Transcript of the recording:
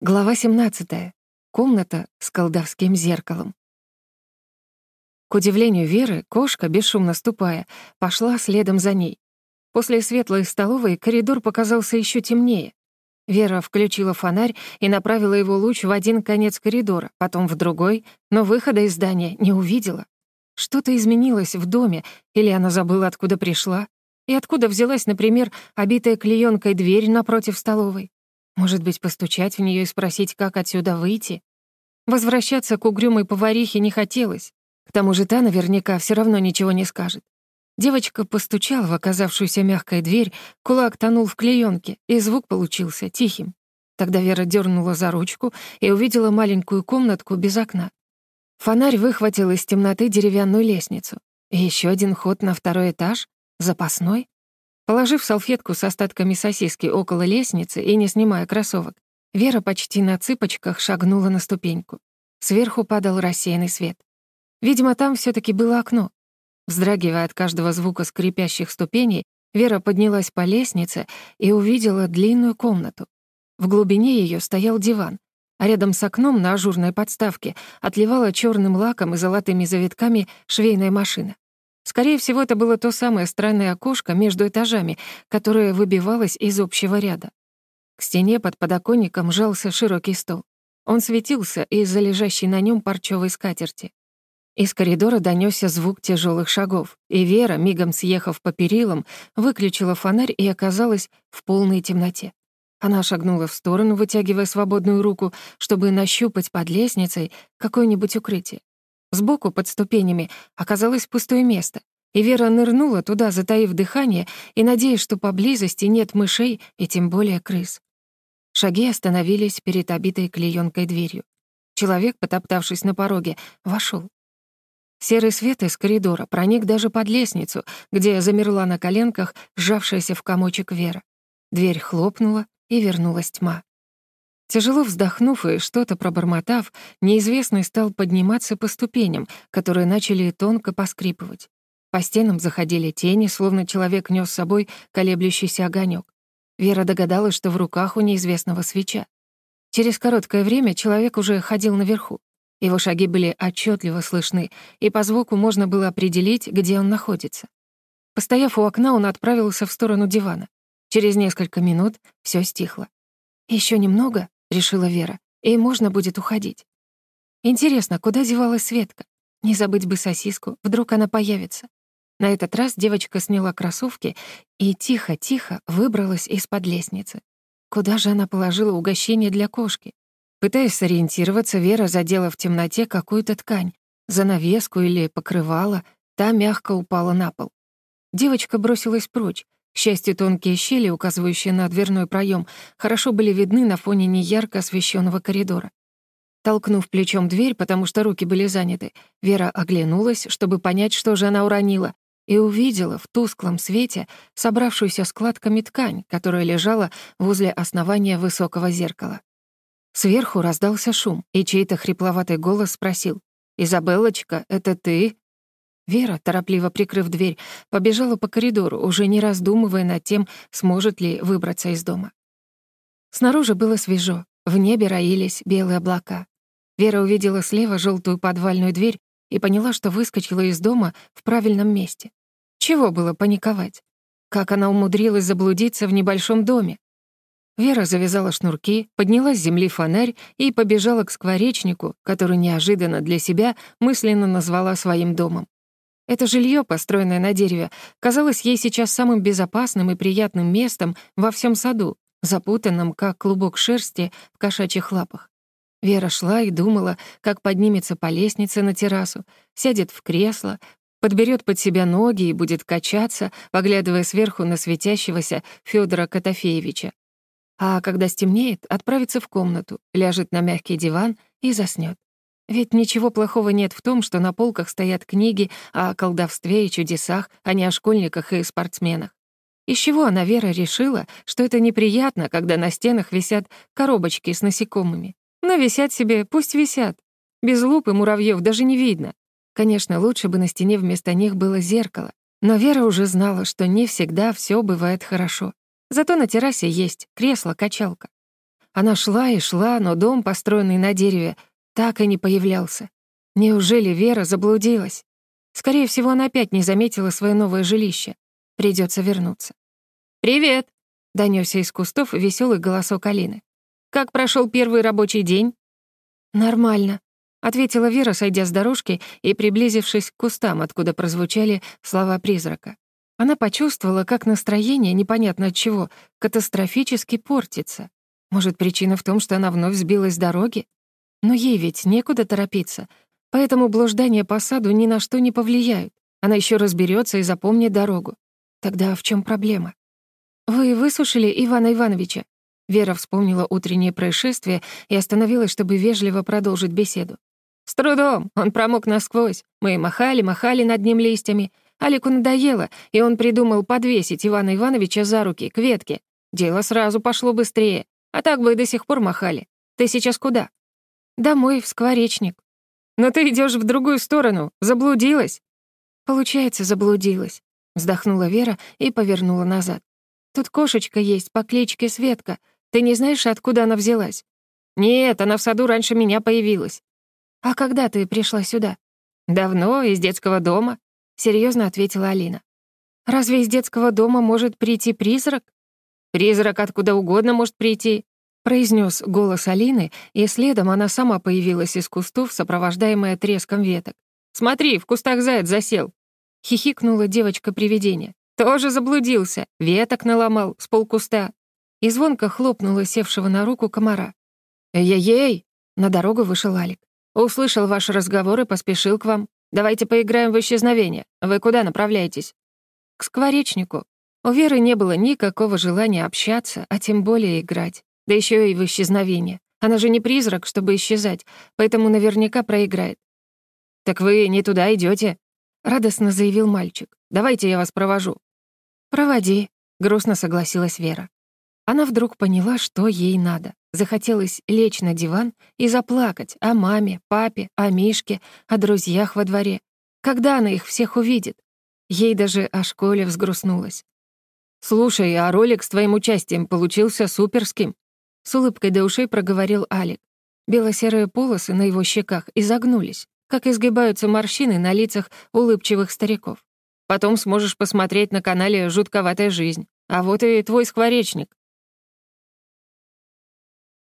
Глава 17. Комната с колдовским зеркалом. К удивлению Веры, кошка, бесшумно ступая, пошла следом за ней. После светлой столовой коридор показался еще темнее. Вера включила фонарь и направила его луч в один конец коридора, потом в другой, но выхода из здания не увидела. Что-то изменилось в доме, или она забыла, откуда пришла, и откуда взялась, например, обитая клеенкой дверь напротив столовой. Может быть, постучать в нее и спросить, как отсюда выйти? Возвращаться к угрюмой поварихе не хотелось. К тому же та наверняка все равно ничего не скажет. Девочка постучала в оказавшуюся мягкой дверь, кулак тонул в клеёнке, и звук получился тихим. Тогда Вера дернула за ручку и увидела маленькую комнатку без окна. Фонарь выхватил из темноты деревянную лестницу. И еще один ход на второй этаж, запасной. Положив салфетку с остатками сосиски около лестницы и не снимая кроссовок, Вера почти на цыпочках шагнула на ступеньку. Сверху падал рассеянный свет. Видимо, там все таки было окно. Вздрагивая от каждого звука скрипящих ступеней, Вера поднялась по лестнице и увидела длинную комнату. В глубине ее стоял диван, а рядом с окном на ажурной подставке отливала черным лаком и золотыми завитками швейная машина. Скорее всего, это было то самое странное окошко между этажами, которое выбивалось из общего ряда. К стене под подоконником жался широкий стол. Он светился из-за лежащей на нем парчевой скатерти. Из коридора донёсся звук тяжелых шагов, и Вера, мигом съехав по перилам, выключила фонарь и оказалась в полной темноте. Она шагнула в сторону, вытягивая свободную руку, чтобы нащупать под лестницей какое-нибудь укрытие. Сбоку, под ступенями, оказалось пустое место, и Вера нырнула туда, затаив дыхание и надеясь, что поблизости нет мышей и тем более крыс. Шаги остановились перед обитой клеёнкой дверью. Человек, потоптавшись на пороге, вошел. Серый свет из коридора проник даже под лестницу, где замерла на коленках сжавшаяся в комочек Вера. Дверь хлопнула, и вернулась тьма. Тяжело вздохнув и что-то пробормотав, неизвестный стал подниматься по ступеням, которые начали тонко поскрипывать. По стенам заходили тени, словно человек нес с собой колеблющийся огонек. Вера догадалась, что в руках у неизвестного свеча. Через короткое время человек уже ходил наверху. Его шаги были отчетливо слышны, и по звуку можно было определить, где он находится. Постояв у окна, он отправился в сторону дивана. Через несколько минут все стихло. Еще немного, — решила Вера, — «и можно будет уходить». Интересно, куда девалась Светка? Не забыть бы сосиску, вдруг она появится. На этот раз девочка сняла кроссовки и тихо-тихо выбралась из-под лестницы. Куда же она положила угощение для кошки? Пытаясь сориентироваться, Вера задела в темноте какую-то ткань, занавеску или покрывало, та мягко упала на пол. Девочка бросилась прочь, к счастью, тонкие щели, указывающие на дверной проем, хорошо были видны на фоне неярко освещенного коридора. Толкнув плечом дверь, потому что руки были заняты, Вера оглянулась, чтобы понять, что же она уронила, и увидела в тусклом свете собравшуюся складками ткань, которая лежала возле основания высокого зеркала. Сверху раздался шум, и чей-то хрипловатый голос спросил, «Изабеллочка, это ты?» Вера, торопливо прикрыв дверь, побежала по коридору, уже не раздумывая над тем, сможет ли выбраться из дома. Снаружи было свежо, в небе роились белые облака. Вера увидела слева желтую подвальную дверь и поняла, что выскочила из дома в правильном месте. Чего было паниковать? Как она умудрилась заблудиться в небольшом доме? Вера завязала шнурки, подняла с земли фонарь и побежала к скворечнику, который неожиданно для себя мысленно назвала своим домом. Это жилье, построенное на дереве, казалось ей сейчас самым безопасным и приятным местом во всем саду, запутанным, как клубок шерсти в кошачьих лапах. Вера шла и думала, как поднимется по лестнице на террасу, сядет в кресло, подберет под себя ноги и будет качаться, поглядывая сверху на светящегося Федора Котофеевича. А когда стемнеет, отправится в комнату, ляжет на мягкий диван и заснет. Ведь ничего плохого нет в том, что на полках стоят книги о колдовстве и чудесах, а не о школьниках и спортсменах. Из чего она, Вера, решила, что это неприятно, когда на стенах висят коробочки с насекомыми? Но висят себе, пусть висят. Без лупы муравьев даже не видно. Конечно, лучше бы на стене вместо них было зеркало. Но Вера уже знала, что не всегда все бывает хорошо. Зато на террасе есть кресло-качалка. Она шла и шла, но дом, построенный на дереве, так и не появлялся. Неужели Вера заблудилась? Скорее всего, она опять не заметила свое новое жилище. Придется вернуться. «Привет!» — донёсся из кустов веселый голосок Алины. «Как прошел первый рабочий день?» «Нормально», — ответила Вера, сойдя с дорожки и приблизившись к кустам, откуда прозвучали слова призрака. Она почувствовала, как настроение, непонятно от чего, катастрофически портится. Может, причина в том, что она вновь сбилась с дороги? Но ей ведь некуда торопиться, поэтому блуждания по саду ни на что не повлияют. Она еще разберется и запомнит дорогу. Тогда в чем проблема? «Вы высушили Ивана Ивановича?» Вера вспомнила утреннее происшествие и остановилась, чтобы вежливо продолжить беседу. «С трудом, он промок насквозь. Мы махали, махали над ним листьями. Алику надоело, и он придумал подвесить Ивана Ивановича за руки к ветке. Дело сразу пошло быстрее, а так бы и до сих пор махали. Ты сейчас куда?» «Домой, в скворечник». «Но ты идешь в другую сторону, заблудилась». «Получается, заблудилась», — вздохнула Вера и повернула назад. «Тут кошечка есть по кличке Светка. Ты не знаешь, откуда она взялась?» «Нет, она в саду раньше меня появилась». «А когда ты пришла сюда?» «Давно, из детского дома», — серьезно ответила Алина. «Разве из детского дома может прийти призрак?» «Призрак откуда угодно может прийти», — произнес голос Алины, и следом она сама появилась из кустов, сопровождаемая треском веток. «Смотри, в кустах заяц засел!» — хихикнула девочка-привидение. «Тоже заблудился, веток наломал с полкуста». И звонко хлопнула севшего на руку комара. «Эй-ей!» — на дорогу вышел Алик. Услышал ваш разговор и поспешил к вам. Давайте поиграем в исчезновение. Вы куда направляетесь?» «К скворечнику». У Веры не было никакого желания общаться, а тем более играть. Да еще и в исчезновение. Она же не призрак, чтобы исчезать, поэтому наверняка проиграет. «Так вы не туда идете, радостно заявил мальчик. «Давайте я вас провожу». «Проводи», — грустно согласилась Вера. Она вдруг поняла, что ей надо. Захотелось лечь на диван и заплакать о маме, папе, о Мишке, о друзьях во дворе. Когда она их всех увидит? Ей даже о школе взгрустнулась. «Слушай, а ролик с твоим участием получился суперским?» С улыбкой до ушей проговорил Алик. Бело-серые полосы на его щеках изогнулись, как изгибаются морщины на лицах улыбчивых стариков. Потом сможешь посмотреть на канале «Жутковатая жизнь». А вот и твой скворечник.